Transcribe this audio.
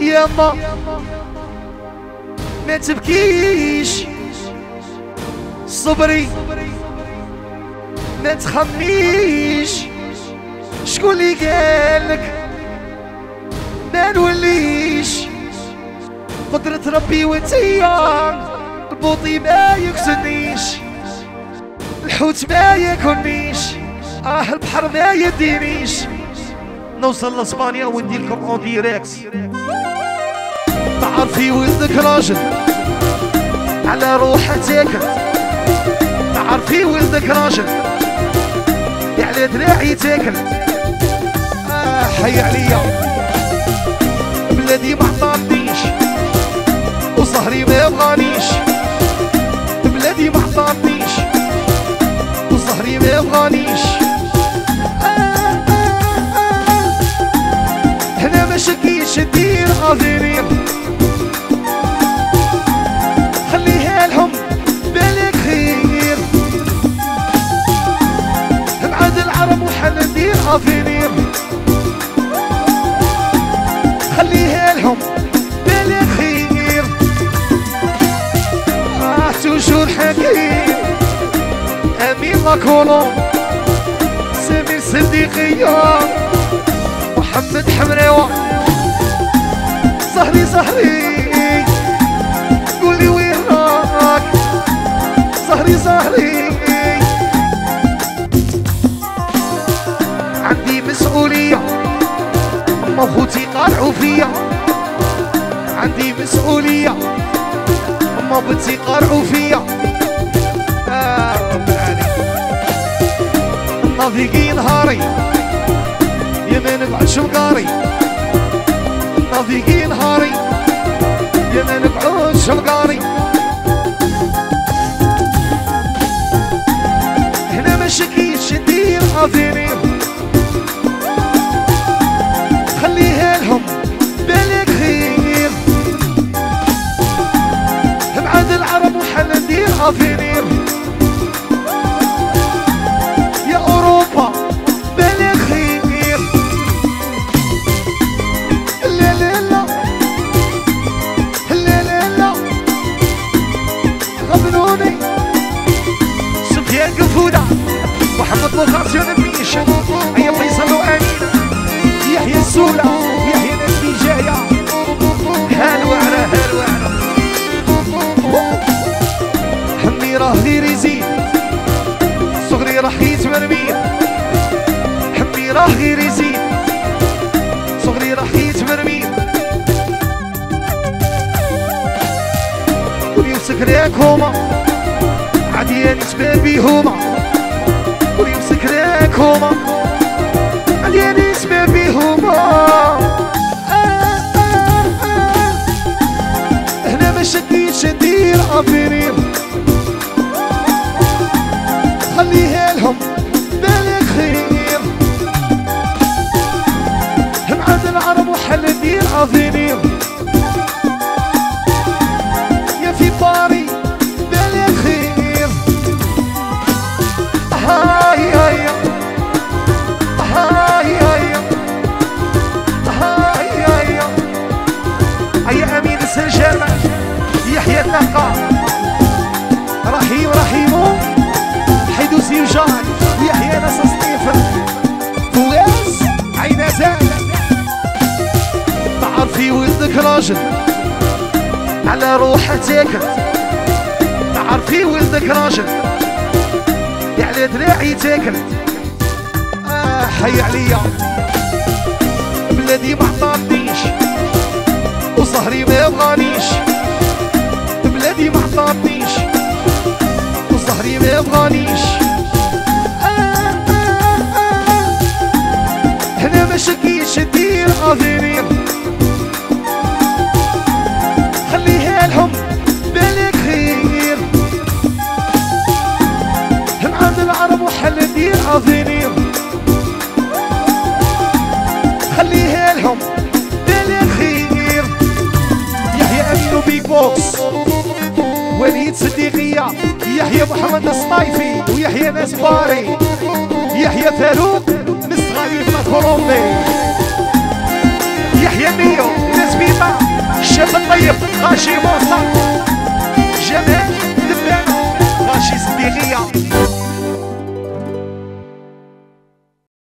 يما. ما تبكيش. صبري. ما تخميش. شكون اللي قالك؟ ما نوليش. قدرة ربي وانتيا البوطي ما يكسنيش. الحوت ما ياكلنيش آه البحر ما يدينيش. نوصل لإسبانيا وندير لكم en direct تعرفي ولدك راجل على روحه تاكل تعرفي ولدك راجل على دراعي تاكل آه حي عليا. ماكولون سامي صديقيه محمد حمراوة صهري صهري قولي وين راك صهري صهري عندي مسؤولية أما خوتي قارعوا فيا. عندي مسؤولية أما بنتي قارعوا فيا. نافيقي نهاري يا ما نبعد شمقاري نافيقي نهاري يا ما نبعد محمد لوكاسيون الميش هيا فيصل وأمينة يحيى السولة يحيى نسبي جاية هالو على هالو على حمي راه غير يزيد صغري راح يتمرمي حمي راه غير يزيد صغري راح يتمرمي ويمسك ليك هما. عادي نسبة بيهما. هما عادي نسبة بيهما هنا ما شديتش ندير افينير خليها لهم راجل على روحه تاكل تعرفي ولدك راجل على دراعي تاكل آه حي عليا. بلادي ما عطاتنيش وصهري ما يبغانيش. بلادي ما عطاتنيش وصهري ما يبغانيش. صديقية يحيى محمد الصطايفي ويحيى نسباري يحيى فاروق مصغري في كولومبي يحيى ميو نسبيطة غاشي موصل جمال دبان غاشي صديقية